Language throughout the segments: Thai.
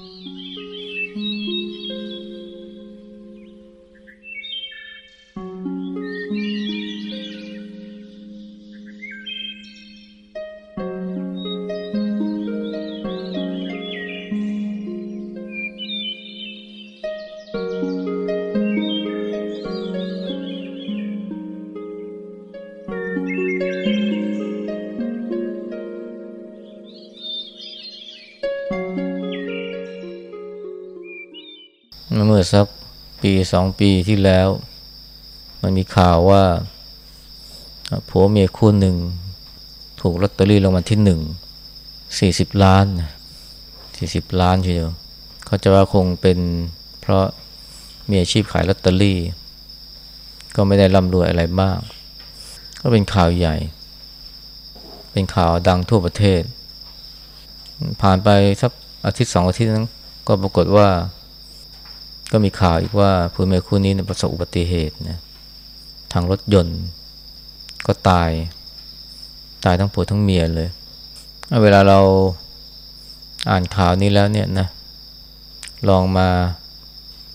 เมื่อสักปีสองปีที่แล้ว มันมีข่าวว่าผัวเมียคู่หนึ่ง ถูกลอตเตอรี่รางวัลที่หนึ่งสี่สิบล้านสี่สิบล้านเชียวเขาจะว่าคงเป็นเพราะมีอาชีพขายลอตเตอรี่ ก็ไม่ได้ร่ำรวยอะไรมาก ก็เป็นข่าวใหญ่ เป็นข่าวดังทั่วประเทศ ผ่านไปสักอาทิตย์สองอาทิตย์นั้นก็ปรากฏว่า ก็มีข่าวอีกว่าผู้เมียคู่นี้ประสบอุบัติเหตุนะทางรถยนต์ก็ตาย ตายทั้งผัวทั้งเมียเลย เวลาเราอ่านข่าวนี้แล้วเนี่ยนะ ลองมา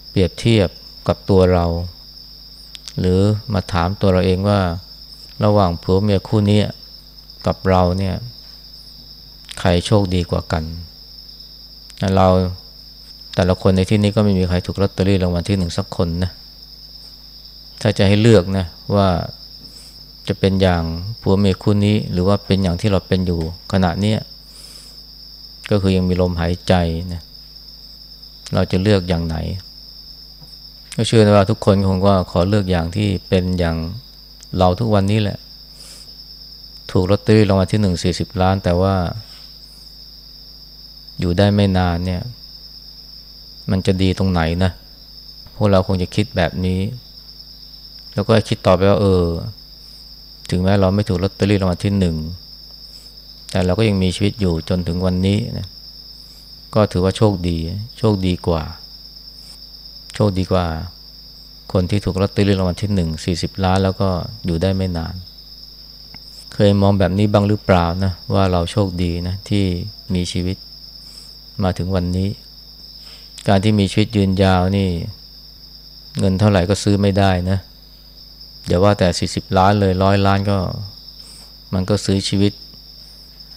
เปรียบเทียบกับตัวเรา หรือมาถามตัวเราเองว่า ระหว่างผัวเมียคู่นี้กับเราเนี่ย ใครโชคดีกว่ากัน เรา แต่ละคนในที่นี้ก็ไม่มีใครถูกลอตเตอรี่รางวัลที่หนึ่งสักคนนะ ถ้าจะให้เลือกนะว่าจะเป็นอย่างผัวเมียคู่นี้ หรือว่าเป็นอย่างที่เราเป็นอยู่ขณะนี้ก็คือยังมีลมหายใจนะเราจะเลือกอย่างไหน ก็เชื่อว่าทุกคนคงว่าขอเลือกอย่างที่เป็นอย่างเราทุกวันนี้แหละ ถูกลอตเตอรี่รางวัลที่หนึ่งสี่สิบล้าน แต่ว่า อยู่ได้ไม่นานเนี่ย มันจะดีตรงไหนนะพวกเราคงจะคิดแบบนี้ แล้วก็คิดต่อไปว่า เออ ถึงแม้เราไม่ถูกลอตเตอรี่รางวัลที่หนึ่งแต่เราก็ยังมีชีวิตอยู่จนถึงวันนี้นะก็ถือว่าโชคดี โชคดีกว่า โชคดีกว่า คนที่ถูกลอตเตอรี่รางวัลที่หนึ่งสี่สิบล้านแล้วก็อยู่ได้ไม่นาน เคยมองแบบนี้บ้างหรือเปล่านะ ว่าเราโชคดีนะที่มีชีวิตมาถึงวันนี้ การที่มีชีวิตยืนยาวนี่ เงินเท่าไหร่ก็ซื้อไม่ได้นะอย่าว่าแต่สี่สิบล้านเลยร้อยล้านก็ มันก็ซื้อชีวิต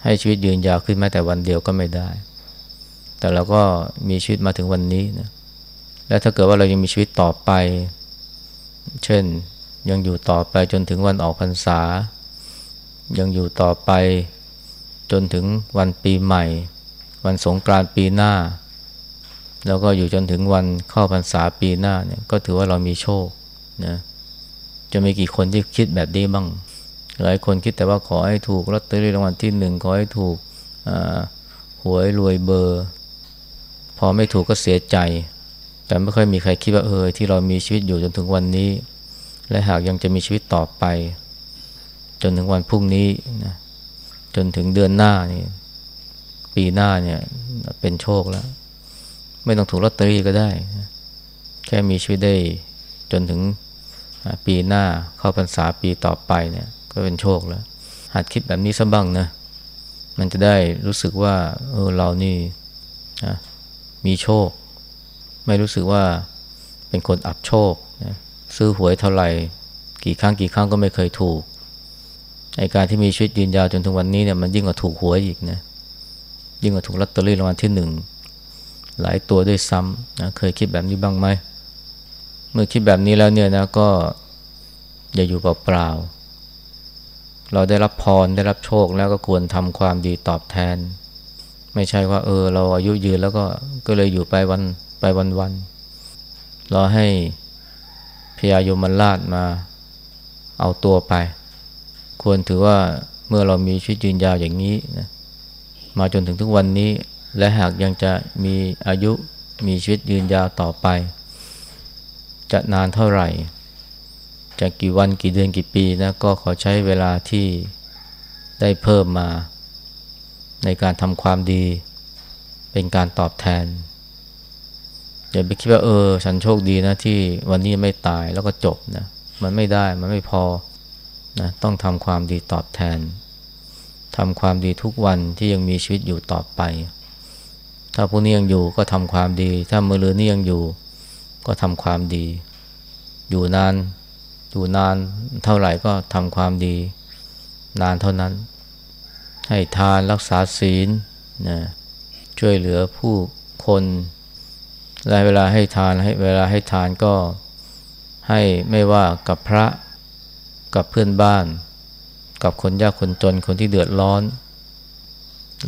ให้ชีวิตยืนยาวขึ้นแม้แต่วันเดียวก็ไม่ได้ แต่เราก็มีชีวิตมาถึงวันนี้นะและถ้าเกิดว่าเรายังมีชีวิตต่อไป เช่นยังอยู่ต่อไปจนถึงวันออกพรรษา ยังอยู่ต่อไปจนถึงวันปีใหม่ วันสงกรานต์ปีหน้า แล้วก็อยู่จนถึงวันเข้าพรรษาปีหน้าเนี่ยก็ถือว่าเรามีโชคนะจะมีกี่คนที่คิดแบบนี้บ้าง หลายคนคิดแต่ว่าขอให้ถูกลอตเตอรี่รางวัลที่หนึ่งขอให้ถูกหวยรวยเบอร์ พอไม่ถูกก็เสียใจ แต่ไม่ค่อยมีใครคิดว่าเออที่เรามีชีวิตอยู่จนถึงวันนี้ และหากยังจะมีชีวิตต่อไป จนถึงวันพรุ่งนี้นะจนถึงเดือนหน้านี่ปีหน้าเนี่ยเป็นโชคแล้ว ไม่ต้องถูกลอตเตอรี่ก็ได้ แค่มีชีวิตได้จนถึงปีหน้าเข้าพรรษาปีต่อไปเนี่ย ก็เป็นโชคแล้ว หัดคิดแบบนี้สับ้างนะ มันจะได้รู้สึกว่า เออเรานี่นะมีโชค ไม่รู้สึกว่าเป็นคนอับโชคนะซื้อหวยเท่าไหร่ กี่ครั้งกี่ครั้งก็ไม่เคยถูกไอการที่มีชีวิตยืนยาวจนถึงวันนี้เนี่ยมันยิ่งกว่าถูกหวยอีกนะยิ่งกว่าถูกลอตเตอรี่รางวัลที่หนึ่ง หลายตัวด้วยซ้ำนะเคยคิดแบบนี้บ้างไหมเมื่อคิดแบบนี้แล้วเนี่ยนะก็อย่าอยู่เปล่าๆเราได้รับพรได้รับโชคแล้วก็ควรทำความดีตอบแทน ไม่ใช่ว่า เออ เราอายุยืนแล้วก็ก็เลยอยู่ไปวันไปวันวันรอให้พญายมันลาดมาเอาตัวไป ควรถือว่าเมื่อเรามีชีวิตยืนยาวอย่างนี้นะมาจนถึงทุกวันนี้ และหากยังจะมีอายุมีชีวิตยืนยาวต่อไป จะนานเท่าไหร่ จะกี่วันกี่เดือนกี่ปีนะก็ขอใช้เวลาที่ได้เพิ่มมา ในการทำความดี เป็นการตอบแทน อย่าไปคิดว่าเออ ฉันโชคดีนะที่วันนี้ไม่ตายแล้วก็จบนะมันไม่ได้มันไม่พอนะต้องทำความดีตอบแทนทำความดีทุกวันที่ยังมีชีวิตอยู่ต่อไป ถ้าผู้นี้ยังอยู่ก็ทำความดี ถ้ามือเรือนี้ยังอยู่ ก็ทำความดี อยู่นานอยู่นานเท่าไหร่ก็ทำความดี นานเท่านั้น ให้ทานรักษาศีลนะช่วยเหลือผู้คนและเวลาให้ทานให้เวลาให้ทานก็ให้ไม่ว่ากับพระกับเพื่อนบ้าน กับคนยากคนจนคนที่เดือดร้อน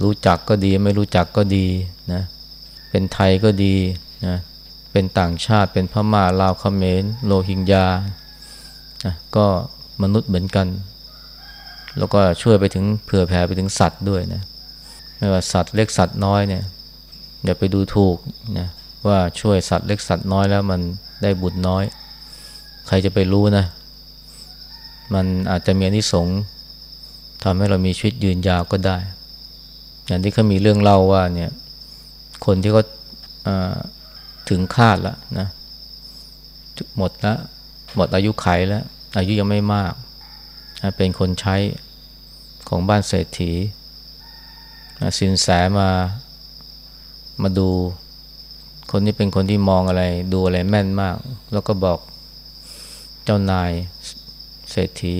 รู้จักก็ดีไม่รู้จักก็ดีนะเป็นไทยก็ดีนะเป็นต่างชาติเป็นพม่าลาวเขมรโลหิงญานะก็มนุษย์เหมือนกัน แล้วก็ช่วยไปถึงเผื่อแผ่ไปถึงสัตว์ด้วยนะไม่ว่าสัตว์เล็กสัตว์น้อยเนี่ยอย่าไปดูถูกนะว่าช่วยสัตว์เล็กสัตว์น้อยแล้วมันได้บุญน้อย ใครจะไปรู้นะ มันอาจจะมีอนิสงส์ทำให้เรามีชีวิตยืนยาวก็ได้ อย่างที่เขามีเรื่องเล่าว่าเนี่ยคนที่เขาถึงคาดแล้วนะหมดแล้วหมดอายุไขแล้วอายุยังไม่มากเป็นคนใช้ของบ้านเศรษฐีสินแสมามาดู คนนี้เป็นคนที่มองอะไร ดูอะไรแม่นมาก แล้วก็บอกเจ้านายเศรษฐี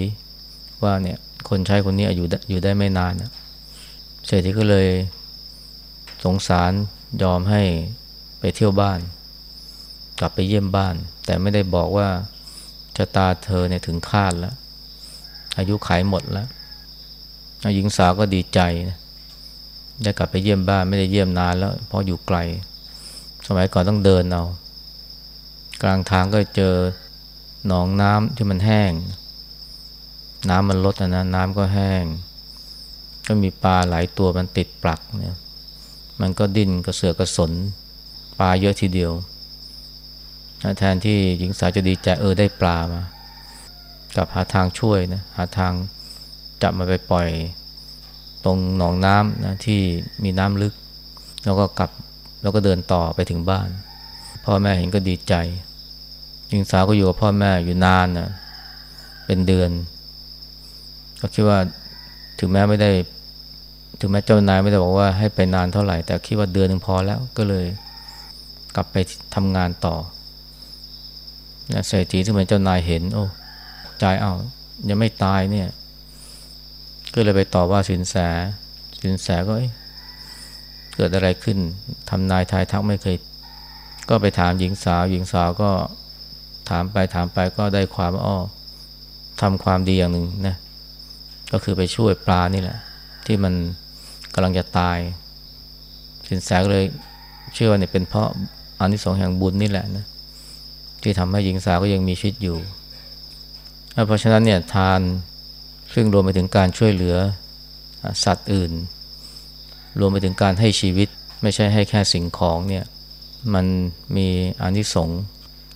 ว่าเนี่ยคนใช้คนนี้อยู่อยู่ได้ไม่นานนะ เศรษฐีก็เลยสงสารยอมให้ไปเที่ยวบ้าน กลับไปเยี่ยมบ้าน แต่ไม่ได้บอกว่าชะตาเธอเนี่ยถึงคาดแล้ว อายุขายหมดแล้วหญิงสาวก็ดีใจนะได้กลับไปเยี่ยมบ้านไม่ได้เยี่ยมนานแล้ว เพราะอยู่ไกล สมัยก่อนต้องเดินเอา กลางทางก็เจอหนองน้ำที่มันแห้ง น้ำมันลดนะนะน้ำก็แห้ง ก็มีปลาหลายตัวมันติดปลักเนี่ยมันก็ดิ้นกระเสือกกระสนปลาเยอะทีเดียวแทนที่หญิงสาวจะดีใจเออได้ปลามากับหาทางช่วยนะหาทางจับมาไปปล่อยตรงหนองน้ำนะที่มีน้ำลึก แล้วก็กลับแล้วก็เดินต่อไปถึงบ้าน พ่อแม่เห็นก็ดีใจหญิงสาวก็อยู่กับพ่อแม่อยู่นานนะเป็นเดือน ก็คิดว่า ถึงแม้ไม่ได้ ถึงแม้เจ้านายไม่ได้บอกว่าให้ไปนานเท่าไหร่ แต่คิดว่าเดือนหนึ่งพอแล้วก็เลยกลับไปทำงานต่อเศรษฐีที่เป็นเจ้านายเห็น โอ้ใจเอายังไม่ตายเนี่ย ก็เลยไปต่อว่าสินแสสินแสก็เกิดอะไรขึ้นทำนายทายทักไม่เคย ก็ไปถามหญิงสาว หญิงสาวก็ถามไปถามไปก็ได้ความอ้อทำความดีอย่างหนึ่งนะ ก็คือไปช่วยปลานี่แหละ ที่มันกำลังจะตาย สินแสก็เลยเชื่อว่าเนี่ยเป็นเพราะอานิสงส์แห่งบุญนี่แหละนะที่ทำให้หญิงสาวก็ยังมีชีวิตอยู่ เพราะฉะนั้นเนี่ยทานซึ่งรวมไปถึงการช่วยเหลือสัตว์อื่น รวมไปถึงการให้ชีวิตไม่ใช่ให้แค่สิ่งของเนี่ยมันมีอานิสงส์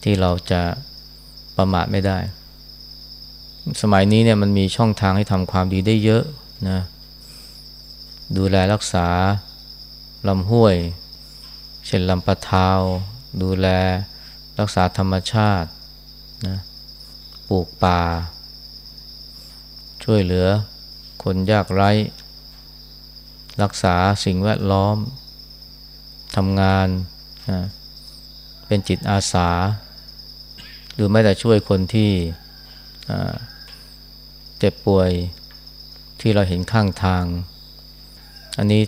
ที่เราจะประมาทไม่ได้ สมัยนี้เนี่ยมันมีช่องทางให้ทำความดีได้เยอะนะดูแลรักษาลำห้วย เช่นลำปะทาว ดูแลรักษาธรรมชาตินะปลูกป่า ช่วยเหลือ คนยากไร้ รักษาสิ่งแวดล้อมทำงานนะเป็นจิตอาสา หรือไม่แต่ช่วยคนที่ เจ็บป่วยที่เราเห็นข้างทาง อันนี้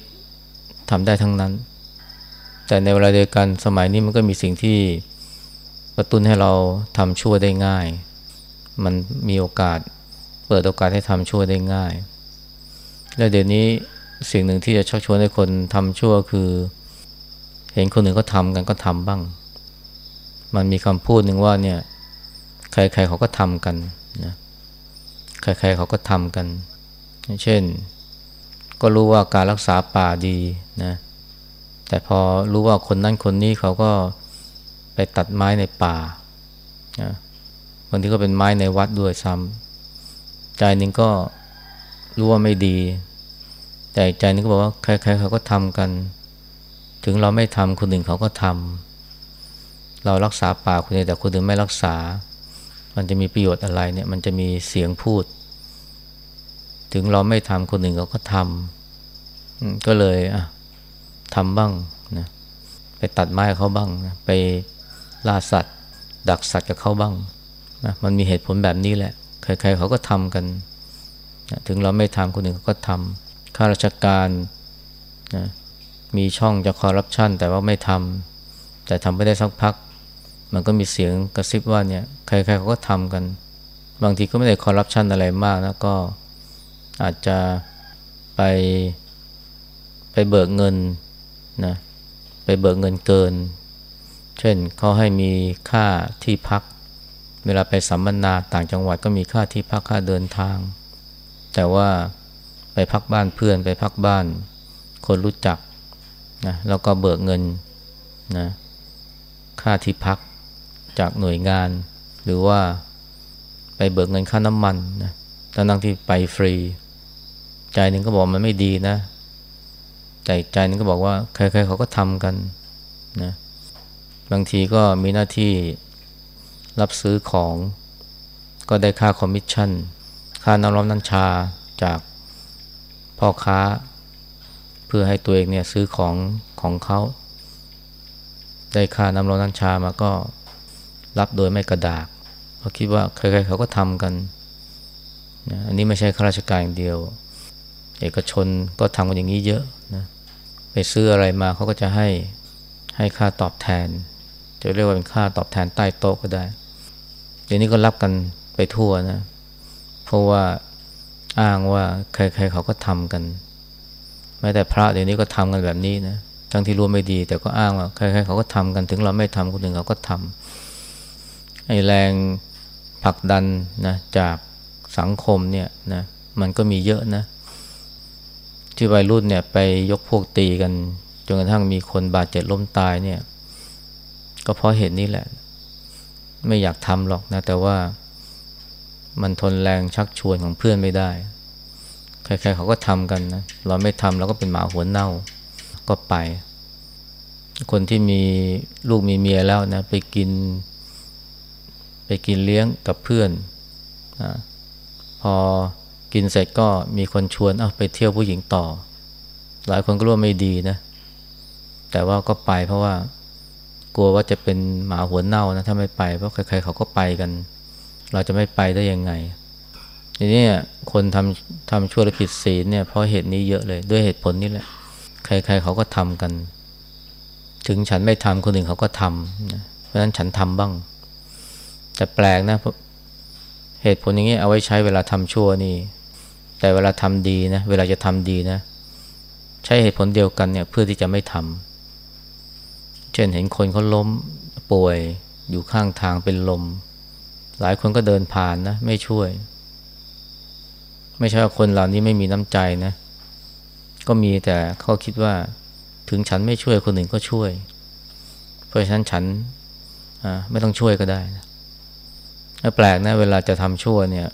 ทำได้ทั้งนั้น แต่ในเวลาเดียวกันสมัยนี้มันก็มีสิ่งที่กระตุ้นให้เราทำชั่วได้ง่าย มันมีโอกาสเปิดโอกาสให้ทำชั่วได้ง่าย และเดี๋ยวนี้สิ่งหนึ่งที่จะชักชวนให้คนทำชั่วคือ เห็นคนหนึ่งก็ทำกันก็ทำบ้าง มันมีคำพูดหนึ่งว่าเนี่ยใครๆเขาก็ทำกันนะ ใครๆเขาก็ทำกัน เช่น ก็รู้ว่าการรักษาป่าดีนะ แต่พอรู้ว่าคนนั้นคนนี้เขาก็ไปตัดไม้ในป่านะบางทีก็เป็นไม้ในวัดด้วยซ้ำใจนึงก็รู้ว่าไม่ดี แต่ใจนึงก็บอกว่าใครๆเขาก็ทำกัน ถึงเราไม่ทำคนอื่นเขาก็ทำเรารักษาป่าคนเดียวแต่คนอื่นไม่รักษา มันจะมีประโยชน์อะไรเนี่ยมันจะมีเสียงพูด ถึงเราไม่ทำคนอื่นเขาก็ทำก็เลยอะทำบ้างนะไปตัดไม้เขาบ้างนะไปล่าสัตว์ ดักสัตว์กับเขาบ้างนะมันมีเหตุผลแบบนี้แหละ ใครๆเขาก็ทำกันนะถึงเราไม่ทำคนอื่นเขาก็ทำข้าราชการนะมีช่องจะคอร์รัปชันแต่ว่าไม่ทำแต่ทำไม่ได้สักพัก มันก็มีเสียงกระซิบว่าเนี่ยใครๆเขาก็ทำกัน บางทีก็ไม่ได้คอร์รัปชันอะไรมากนะก็อาจจะไปไปเบิกเงินนะไปเบิกเงินเกิน เช่นเขาให้มีค่าที่พัก เวลาไปสัมมนาต่างจังหวัดก็มีค่าที่พักค่าเดินทาง แต่ว่าไปพักบ้านเพื่อนไปพักบ้าน คนรู้จักนะแล้วก็เบิกเงินนะค่าที่พัก จากหน่วยงาน หรือว่าไปเบิกเงินค่าน้ำมันนะทั้งที่ไปฟรี ใจหนึ่งก็บอกมันไม่ดีนะ แต่ใจนึงก็บอกว่าใครๆเขาก็ทำกันนะบางทีก็มีหน้าที่รับซื้อของ ก็ได้ค่าคอมมิชชั่น ค่าน้ำร้อนน้ำชาจากพ่อค้า เพื่อให้ตัวเองเนี่ยซื้อของของเขา ได้ค่าน้ำร้อนน้ำชามาก็ รับโดยไม่กระดากเพราะคิดว่าใครๆเขาก็ทำกันนะอันนี้ไม่ใช่ข้าราชการอย่างเดียว เอกชนก็ทำกันอย่างนี้เยอะนะไปซื้ออะไรมาเขาก็จะให้ให้ค่าตอบแทน จะเรียกว่าเป็นค่าตอบแทนใต้โต๊ะก็ได้เดี๋ยวนี้ก็รับกันไปทั่วนะ เพราะว่าอ้างว่าใครๆเขาก็ทำกันแม้แต่พระเดี๋ยวนี้ก็ทำกันแบบนี้นะ ทั้งที่รู้ไม่ดี แต่ก็อ้างว่าใครๆเขาก็ทำกัน ถึงเราไม่ทำคนอื่นเขาก็ทำ ไอแรงผลักดันนะจากสังคมเนี่ยนะมันก็มีเยอะนะ ที่วัยรุ่นเนี่ยไปยกพวกตีกันจนกระทั่งมีคนบาดเจ็บล้มตายเนี่ย ก็เพราะเหตุนี้แหละ ไม่อยากทำหรอกนะ แต่ว่ามันทนแรงชักชวนของเพื่อนไม่ได้ ใครๆเขาก็ทำกันนะ เราไม่ทำเราก็เป็นหมาหัวเน่าก็ไป คนที่มีลูกมีเมียแล้วนะ ไปกิน ไปกินเลี้ยงกับเพื่อนนะพอกินเสร็จก็มีคนชวนเอาไปเที่ยวผู้หญิงต่อ หลายคนก็รู้ว่าไม่ดีนะ แต่ว่าก็ไปเพราะว่ากลัวว่าจะเป็นหมาหัวเน่านะถ้าไม่ไปเพราะใครๆเขาก็ไปกัน เราจะไม่ไปได้ยังไงทีนี้คนทำทำชั่วและผิดศีลเนี่ยเพราะเหตุนี้เยอะเลยด้วยเหตุผลนี้แหละ ใครๆเขาก็ทำกัน ถึงฉันไม่ทำคนอื่นเขาก็ทำนะเพราะฉะนั้นฉันทำบ้าง แต่แปลกนะเหตุผลอย่างนี้เอาไว้ใช้เวลาทำชั่วนี่ แต่เวลาทำดีนะ เวลาจะทำดีนะ ใช้เหตุผลเดียวกันเนี่ยเพื่อที่จะไม่ทำเช่นเห็นคนเขาล้มป่วยอยู่ข้างทางเป็นลม หลายคนก็เดินผ่านนะ ไม่ช่วย ไม่ใช่ว่าคนเหล่านี้ไม่มีน้ำใจนะ ก็มีแต่เขาคิดว่าถึงฉันไม่ช่วยคนอื่นก็ช่วย เพราะฉะนั้นฉันไม่ต้องช่วยก็ได้นะ แปลกนะเวลาจะทำชั่วเนี่ย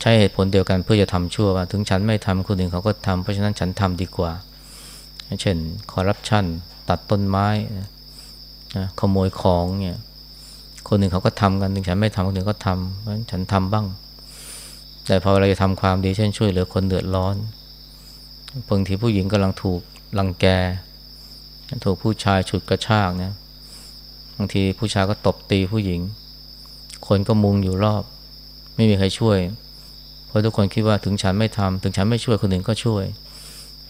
ใช้เหตุผลเดียวกันเพื่อจะทำชั่วว่า ถึงฉันไม่ทำคนอื่นเขาก็ทำเพราะฉะนั้นฉันทำดีกว่า เช่นคอร์รัปชันตัดต้นไม้นะขโมยของเนี่ยคนหนึ่งเขาก็ทำกันถึงฉันไม่ทำคนอื่นก็ทำเพราะฉันฉันทำบ้าง แต่พอเราจะทำความดีเช่นช่วยเหลือคนเดือดร้อนบางทีผู้หญิงกำลังถูกลังแก ถูกผู้ชายฉุดกระชากนะบางทีผู้ชายก็ตบตีผู้หญิง คนก็มุงอยู่รอบ ไม่มีใครช่วย เพราะทุกคนคิดว่าถึงฉันไม่ทำถึงฉันไม่ช่วยคนอื่นก็ช่วย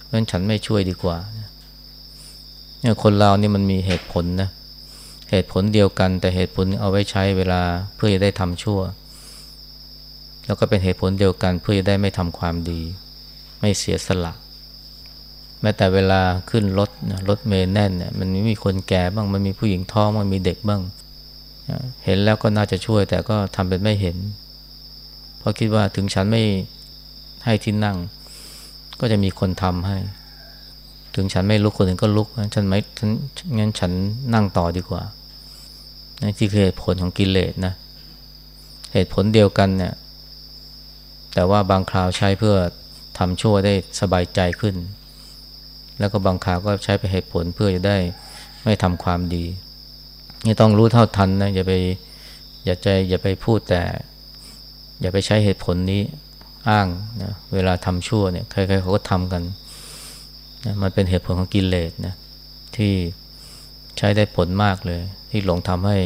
เพราะฉะนั้นฉันไม่ช่วยดีกว่าเนี่ยคนเรานี่มันมีเหตุผลนะเหตุผลเดียวกัน แต่เหตุผลเอาไว้ใช้เวลาเพื่อจะได้ทำชั่ว แล้วก็เป็นเหตุผลเดียวกันเพื่อจะได้ไม่ทำความดี ไม่เสียสละแม้แต่เวลาขึ้นรถนะรถเมล์แน่นเนี่ยมันมีคนแก่บ้างมันมีผู้หญิงท้องมันมีเด็กบ้าง เห็นแล้วก็น่าจะช่วย แต่ก็ทำเป็นไม่เห็น เพราะคิดว่าถึงฉันไม่ให้ที่นั่ง ก็จะมีคนทำให้ ถึงฉันไม่ลุกคนอื่นก็ลุกฉันไม่ฉันงั้นฉันนั่งต่อดีกว่านี่คือเหตุผลของกิเลสนะเหตุผลเดียวกันเนี่ย แต่ว่าบางคราวใช้เพื่อทำชั่วได้สบายใจขึ้น แล้วก็บางคราวก็ใช้ไปเหตุผลเพื่อจะได้ไม่ทำความดี นี่ต้องรู้เท่าทันนะอย่าไปอย่าใจอย่าไปพูดแต่ อย่าไปใช้เหตุผลนี้อ้างนะเวลาทำชั่วเนี่ยใครๆเขาก็ทำกันนะมันเป็นเหตุผลของกิเลสนะที่ใช้ได้ผลมากเลย ที่หลงทำให้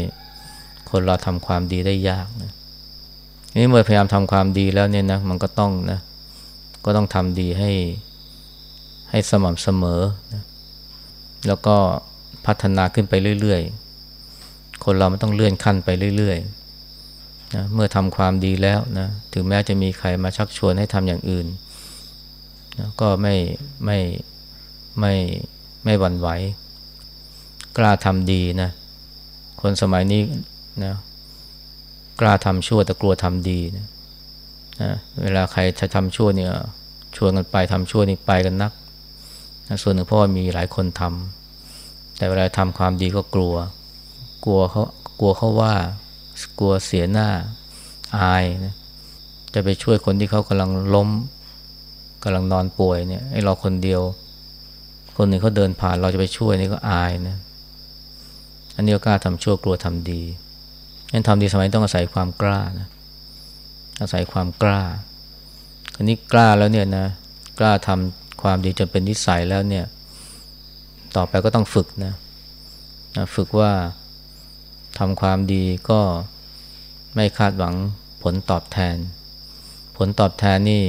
คนเราทำความดีได้ยากนะนี่เมื่อพยายามทำความดีแล้วเนี่ยนะมันก็ต้องนะก็ต้องทำดีให้ให้สม่ำเสมอนะแล้วก็พัฒนาขึ้นไปเรื่อยๆ คนเราไม่ต้องเลื่อนขั้นไปเรื่อยๆนะเมื่อทำความดีแล้วนะถึงแม้จะมีใครมาชักชวนให้ทำอย่างอื่นนะก็ไม่ไม่ไม่ไม่หวั่นไหว กล้าทำดีนะคนสมัยนี้นะกล้าทำชั่วแต่กลัวทำดีนะนะเวลาใครจะทำชั่วเนี่ยชวนกันไปทำชั่วนี่ไปกันนักนะส่วนหนึ่งเพราะว่ามีหลายคนทำแต่เวลาทำความดีก็กลัว กลัวเขากลัวเขาว่า กลัวเสียหน้าอายนะจะไปช่วยคนที่เขากำลังล้มกำลังนอนป่วยเนี่ยไอ้เราคนเดียว คนหนึ่งเขาเดินผ่านเราจะไปช่วยนี่ก็อายนะอันนี้ก็กล้าทำชั่วกลัวทำดีงั้นทำดีสมัยต้องอาศัยความกล้านะอาศัยความกล้าอันนี้กล้าแล้วเนี่ยนะกล้าทำความดีจนเป็นนิสัยแล้วเนี่ย ต่อไปก็ต้องฝึกนะนะฝึกว่า ทำความดีก็ไม่คาดหวังผลตอบแทน ผลตอบแทนนี่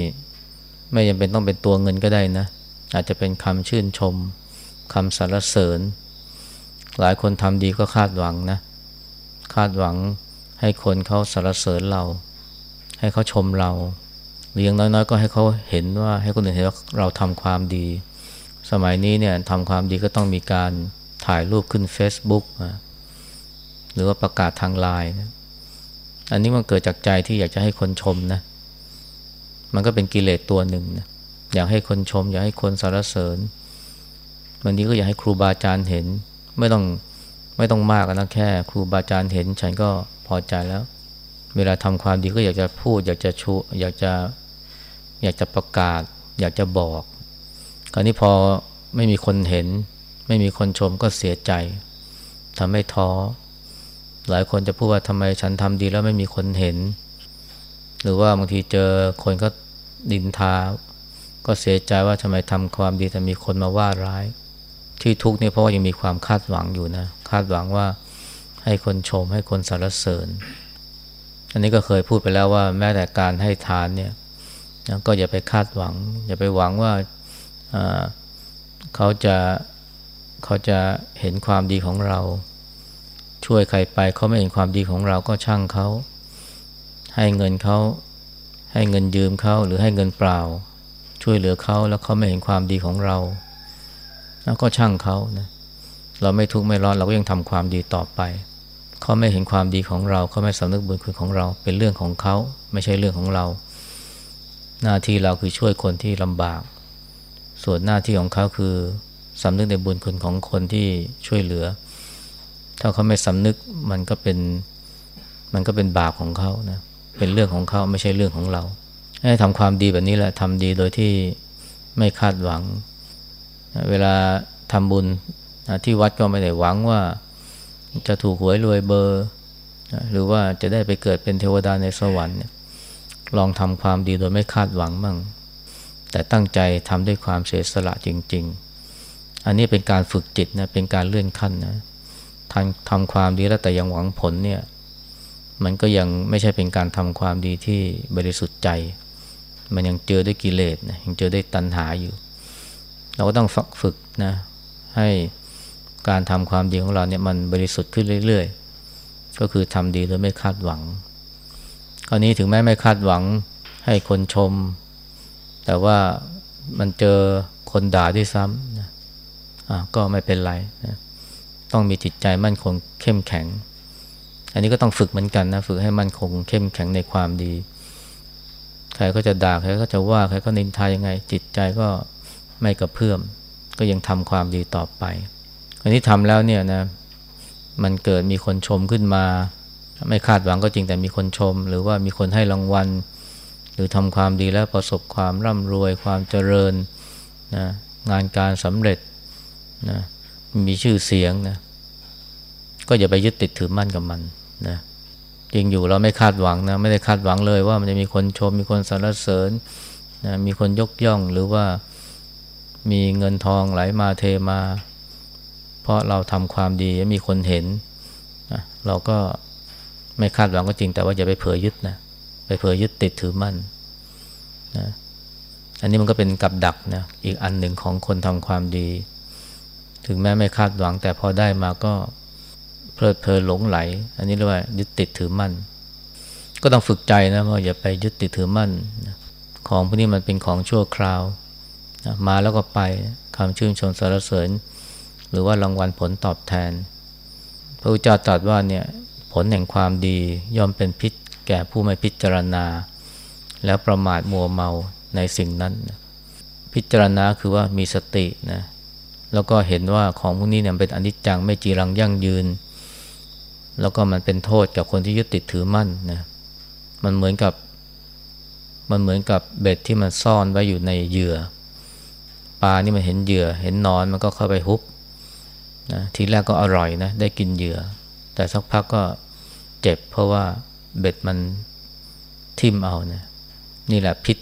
ไม่จำเป็นต้องเป็นตัวเงินก็ได้นะ อาจจะเป็นคำชื่นชมคำสรรเสริญ หลายคนทำดีก็คาดหวังนะ คาดหวังให้คนเขาสรรเสริญเรา ให้เขาชมเราหรืออย่างน้อยๆ ก็ให้เขาเห็นว่าให้คนอื่นเห็นว่าเราทำความดี สมัยนี้เนี่ยทำความดีก็ต้องมีการถ่ายรูปขึ้น Facebook หรือว่าประกาศทางไลน์นะอันนี้มันเกิดจากใจที่อยากจะให้คนชมนะ มันก็เป็นกิเลสตัวหนึ่งนะอยากให้คนชม อยากให้คนสรรเสริญบางทีก็อยากให้ครูบาอาจารย์เห็น ไม่ต้องไม่ต้องมากนะแค่ ครูบาอาจารย์เห็น ฉันก็พอใจแล้ว เวลาทำความดีก็อยากจะพูด อยากจะชูอยากจะอยากจะประกาศ อยากจะบอกคราวนี้พอไม่มีคนเห็น ไม่มีคนชมก็เสียใจทำให้ท้อ หลายคนจะพูดว่าทำไมฉันทำดีแล้วไม่มีคนเห็น หรือว่าบางทีเจอคนก็ดินทา ก็เสียใจว่าทำไมทำความดีแต่มีคนมาว่าร้าย ที่ทุกข์นี่เพราะว่ายังมีความคาดหวังอยู่นะ คาดหวังว่าให้คนชมให้คนสรรเสริญ อันนี้ก็เคยพูดไปแล้วว่าแม้แต่การให้ทานเนี่ยก็อย่าไปคาดหวัง อย่าไปหวังว่าเขาจะเขาจะเห็นความดีของเรา ช่วยใครไปเขาไม่เห็นความดีของเราก็ช่างเขา ให้เงินเขาให้เงินยืมเขาหรือให้เงินเปล่า ช่วยเหลือเขาแล้วเขาไม่เห็นความดีของเราแล้วก็ช่างเขานะเราไม่ทุกข์ไม่ร้อนเราก็ยังทำความดีต่อไป เขาไม่เห็นความดีของเราเขาไม่สำนึกบุญคุณของเราเป็นเรื่องของเขาไม่ใช่เรื่องของเรา หน้าที่เราคือช่วยคนที่ลำบาก ส่วนหน้าที่ของเขาคือสำนึกในบุญคุณของคนที่ช่วยเหลือ ถ้าเขาไม่สำนึกมันก็เป็นมันก็เป็นบาปของเขานะเป็นเรื่องของเขาไม่ใช่เรื่องของเรา ให้ทำความดีแบบนี้แหละทำดีโดยที่ไม่คาดหวัง เวลาทำบุญที่วัดก็ไม่ได้หวังว่าจะถูกหวยรวยเบอร์ หรือว่าจะได้ไปเกิดเป็นเทวดาในสวรรค์ลองทำความดีโดยไม่คาดหวังบ้างแต่ตั้งใจทำด้วยความเสียสละจริง ๆ อันนี้เป็นการฝึกจิตนะเป็นการเลื่อนขั้นนะ ทำทำความดีแล้วแต่ยังหวังผลเนี่ย มันก็ยังไม่ใช่เป็นการทำความดีที่บริสุทธิ์ใจ มันยังเจอด้วยกิเลสนะยังเจอด้วยตัณหาอยู่ เราก็ต้องฝึกนะ ให้การทำความดีของเราเนี่ยมันบริสุทธิ์ขึ้นเรื่อยๆ ก็คือทำดีโดยไม่คาดหวังคราวนี้ถึงแม้ไม่คาดหวังให้คนชม แต่ว่ามันเจอคนด่าด้วยซ้ำนะก็ไม่เป็นไรนะ ต้องมีจิตใจมั่นคงเข้มแข็ง อันนี้ก็ต้องฝึกเหมือนกันนะฝึกให้มั่นคงเข้มแข็งในความดี ใครก็จะด่าใครก็จะว่าใครก็นินทายังไง จิตใจก็ไม่กระเพื่อม ก็ยังทำความดีต่อไป อันนี้ทำแล้วเนี่ยนะมันเกิดมีคนชมขึ้นมา ไม่คาดหวังก็จริงแต่มีคนชม หรือว่ามีคนให้รางวัล หรือทำความดีแล้วประสบความร่ำรวยความเจริญนะงานการสำเร็จนะ มีชื่อเสียงนะก็อย่าไปยึดติดถือมั่นกับมันนะจริงอยู่เราไม่คาดหวังนะไม่ได้คาดหวังเลยว่ามันจะมีคนชม มีคนสรรเสริญนะมีคนยกย่องหรือว่ามีเงินทองไหลมาเทมา เพราะเราทำความดีมีคนเห็นนะเราก็ไม่คาดหวังก็จริง แต่ว่าอย่าไปเผยยึดนะไปเผยยึดติดถือมั่นนะอันนี้มันก็เป็นกับดักนะอีกอันหนึ่งของคนทำความดี ถึงแม้ไม่คาดหวัง แต่พอได้มาก็เพลิดเพลินหลงไหล อันนี้เรียกว่ายึดติดถือมั่น ก็ต้องฝึกใจนะว่าอย่าไปยึดติดถือมั่น ของพวกนี้มันเป็นของชั่วคราว มาแล้วก็ไปคำชื่นชมสรรเสริญ หรือว่ารางวัลผลตอบแทน พระอุจจาตรัสว่าเนี่ยผลแห่งความดีย่อมเป็นพิษแก่ผู้ไม่พิจารณา แล้วประมาทมัวเมาในสิ่งนั้น พิจารณาคือว่ามีสตินะ แล้วก็เห็นว่าของพวกนี้เนี่ยเป็นอนิจจังไม่จีรังยั่งยืน แล้วก็มันเป็นโทษกับคนที่ยึดติดถือมั่นนะมันเหมือนกับ มันเหมือนกับเบ็ดที่มันซ่อนไว้อยู่ในเหยื่อปลานี่มันเห็นเหยื่อ เห็นนอนมันก็เข้าไปฮุบนะทีแรกก็อร่อยนะได้กินเหยื่อ แต่สักพักก็เจ็บ เพราะว่าเบ็ดมันทิ่มเอานะนี่แหละพิษ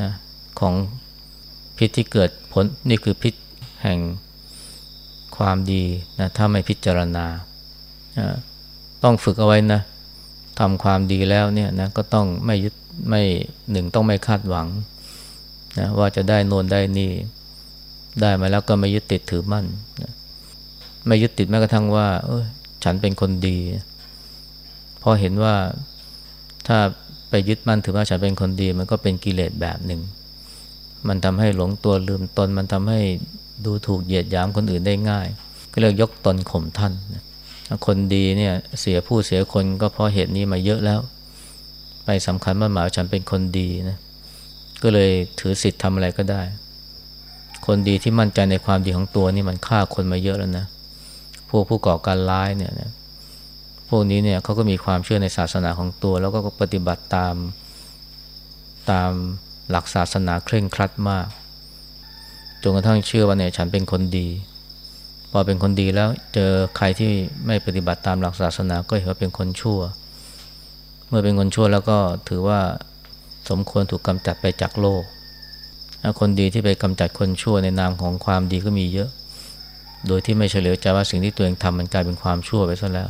นะของพิษที่เกิดผลนี่คือพิษแห่ง ความดีนะถ้าไม่พิจารณา ต้องฝึกเอาไว้นะทำความดีแล้วเนี่ยนะก็ต้องไม่ยึดไม่หนึ่งต้องไม่คาดหวังนะว่าจะได้โนนได้นี่ ได้มาแล้วก็ไม่ยึดติดถือมั่นนะไม่ยึดติดแม้กระทั่งว่าเออฉันเป็นคนดีพอเห็นว่าถ้าไปยึดมั่นถือว่าฉันเป็นคนดี มันก็เป็นกิเลสแบบหนึ่ง มันทำให้หลงตัวลืมตน มันทำให้ ดูถูกเหยียดหยามคนอื่นได้ง่าย ก็เรียกยกตนข่มท่าน คนดีเนี่ยเสียผู้เสียคนก็เพราะเหตุนี้มาเยอะแล้ว ไปสำคัญว่าหมายฉันเป็นคนดีนะก็เลยถือสิทธิ์ทำอะไรก็ได้ คนดีที่มั่นใจในความดีของตัวนี่มันฆ่าคนมาเยอะแล้วนะพวกผู้ก่อการร้ายเนี่ยนะพวกนี้เนี่ยเขาก็มีความเชื่อในศาสนาของตัว แล้วก็ปฏิบัติตามตามหลักศาสนาเคร่งครัดมาก จนกระทั่งเชื่อว่าเนี่ยฉันเป็นคนดี พอเป็นคนดีแล้วเจอใครที่ไม่ปฏิบัติตามหลักศาสนาก็เห็นว่าเป็นคนชั่ว เมื่อเป็นคนชั่วแล้วก็ถือว่าสมควรถูกกำจัดไปจากโลก คนดีที่ไปกำจัดคนชั่วในนามของความดีก็มีเยอะ โดยที่ไม่เฉลียวใจว่าสิ่งที่ตัวเองทำมันกลายเป็นความชั่วไปซะแล้ว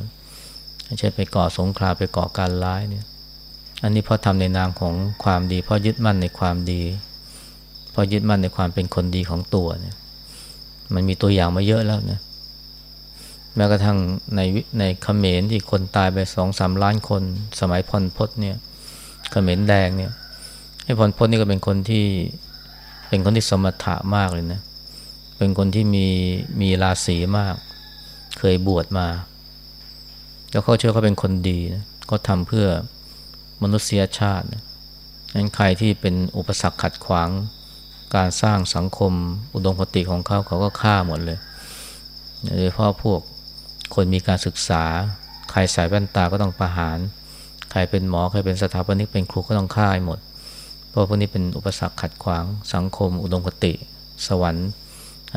ไม่ใช่ไปก่อสงครามไปก่อการร้ายเนี่ย อันนี้เพราะทำในนามของความดีเพราะยึดมั่นในความดี ราะยึดมั่นในความเป็นคนดีของตัวเนี่ยมันมีตัวอย่างมาเยอะแล้วนะแม้กระทั่งในในเขมรที่คนตายไปสองสามล้านคน สมัยพลพศเนี่ยเขมรแดงเนี่ยให้พลพศนี่ก็เป็นคนที่เป็นคนที่สมถะมากเลยนะเป็นคนที่มีมีราศีมาก เคยบวชมา แล้วเขาเชื่อเขาเป็นคนดีนะก็ทำเพื่อมนุษยชาตินะนั้นใครที่เป็นอุปสรรคขัดขวาง การสร้างสังคมอุดมคติของเขาเขาก็ฆ่าหมดเลยโดยเฉพาะพวกคนมีการศึกษา ใครใส่แว่นตาก็ต้องประหาร ใครเป็นหมอ ใครเป็นสถาปนิกเป็นครูก็ต้องฆ่าหมด เพราะพวกนี้เป็นอุปสรรคขัดขวางสังคม อุดมคติ สวรรค์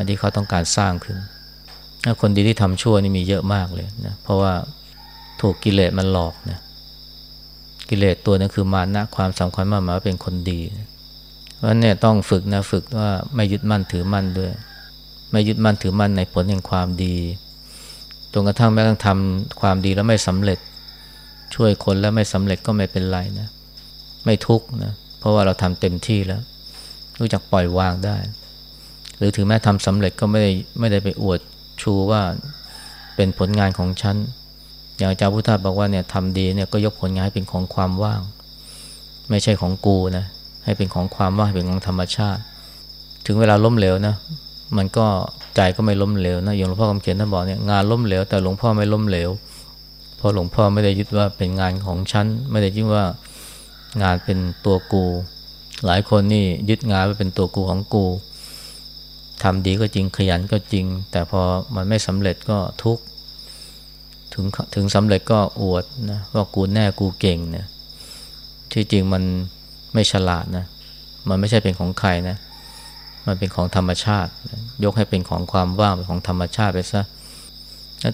ที่เขาต้องการสร้างขึ้น คนดีที่ทำชั่วนี่มีเยอะมากเลยนะ เพราะว่าถูกกิเลสมันหลอกนะ กิเลสตัวนั้นคือมานะความสำคัญมากมาว่าเป็นคนดี เพราะเนี่ยต้องฝึกนะฝึกว่าไม่ยึดมั่นถือมั่นด้วย ไม่ยึดมั่นถือมั่นในผลแห่งความดีจนกระทั่งแม้กระทั่งทำความดีแล้วไม่สำเร็จ ช่วยคนแล้วไม่สำเร็จก็ไม่เป็นไรนะ ไม่ทุกข์นะเพราะว่าเราทำเต็มที่แล้ว รู้จักปล่อยวางได้ หรือถึงแม้ทำสำเร็จก็ไม่ได้ไม่ได้ไปอวดชูว่าเป็นผลงานของฉันอย่างอาจารย์พุทธาบอกว่าเนี่ยทำดีเนี่ยก็ยกผลงานให้เป็นของความว่าง ไม่ใช่ของกูนะ ให้เป็นของความว่างเป็นของธรรมชาติ ถึงเวลาล้มเหลวนะ มันก็ใจก็ไม่ล้มเหลวนะอย่างหลวงพ่อคำเขียนท่านบอกเนี่ยงานล้มเหลวแต่หลวงพ่อไม่ล้มเหลวเพราะหลวงพ่อไม่ได้ยึดว่าเป็นงานของฉันไม่ได้ยึดว่างานเป็นตัวกู หลายคนนี่ยึดงานว่าเป็นตัวกูของกูทำดีก็จริงขยันก็จริง แต่พอมันไม่สำเร็จก็ทุกข์ถึงถึงสำเร็จก็อวดนะว่ากูแน่กูเก่งเนะที่จริงมัน ไม่ฉลาดนะ มันไม่ใช่เป็นของใครนะ มันเป็นของธรรมชาติ ยกให้เป็นของความว่างเป็นของธรรมชาติไปซะ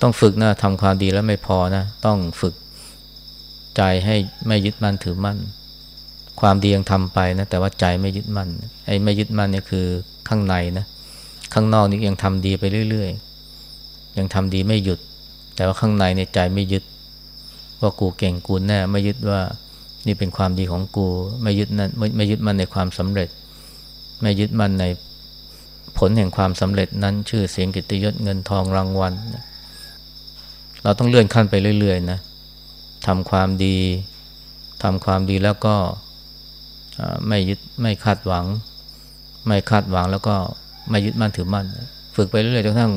ต้องฝึกนะทำความดีแล้วไม่พอนะ ต้องฝึกใจให้ไม่ยึดมั่นถือมั่น ความดียังทำไปนะ แต่ว่าใจไม่ยึดมั่น ไอ้ไม่ยึดมั่นเนี่ยคือข้างในนะ ข้างนอกนี่ยังทำดีไปเรื่อยๆ ยังทำดีไม่หยุด แต่ว่าข้างในในใจไม่ยึด ว่ากูเก่งกูแน่ ไม่ยึดว่า นี่เป็นความดีของกูไม่ยึดนั่นไม่ไม่ยึดมันในความสำเร็จ ไม่ยึดมันในผลแห่งความสำเร็จนั้นชื่อเสียงกิตยศเงินทองรางวัลเราต้องเลื่อนขั้นไปเรื่อยๆนะทำความดีทำความดีแล้วก็ไม่ยึดไม่คาดหวัง ไม่คาดหวังแล้วก็ไม่ยึดมั่นถือมั่น ฝึกไปเรื่อยๆจนกระทั่ง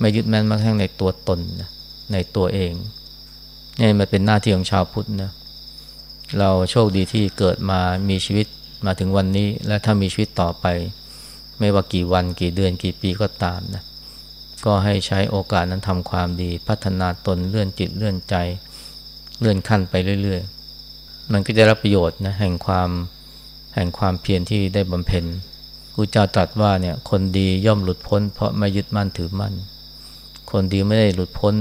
ไม่ยึดมั่นมากทั้งในตัวตนในตัวเองนี่มันเป็นหน้าที่ของชาวพุทธนะ เราโชคดีที่เกิดมามีชีวิตมาถึงวันนี้ และถ้ามีชีวิตต่อไป ไม่ว่ากี่วันกี่เดือนกี่ปีก็ตามนะก็ให้ใช้โอกาสนั้นทำความดี พัฒนาตนเลื่อนจิตเลื่อนใจ เลื่อนขั้นไปเรื่อยๆ มันก็จะรับประโยชน์นะแห่งความแห่งความเพียรที่ได้บำเพ็ญครูเจ้าตรัสว่าเนี่ยคนดีย่อมหลุดพ้น เพราะไม่ยึดมั่นถือมั่น คนดีไม่ได้หลุดพ้น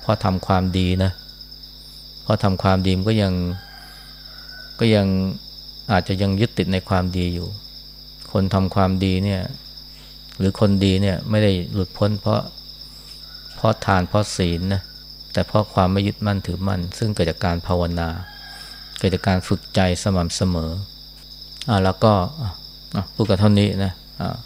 เพราะทำความดีนะ เพราะทำความดีมันก็ยังก็ยังอาจจะยังยึดติดในความดีอยู่ คนทำความดีเนี่ยหรือคนดีเนี่ยไม่ได้หลุดพ้นเพราะเพราะทานเพราะศีลนะแต่เพราะความไม่ยึดมั่นถือมั่น ซึ่งเกิดจากการภาวนา เกิดจากการฝึกใจสม่ำเสมออ่าแล้วก็พูดกับเท่านี้นะอ่า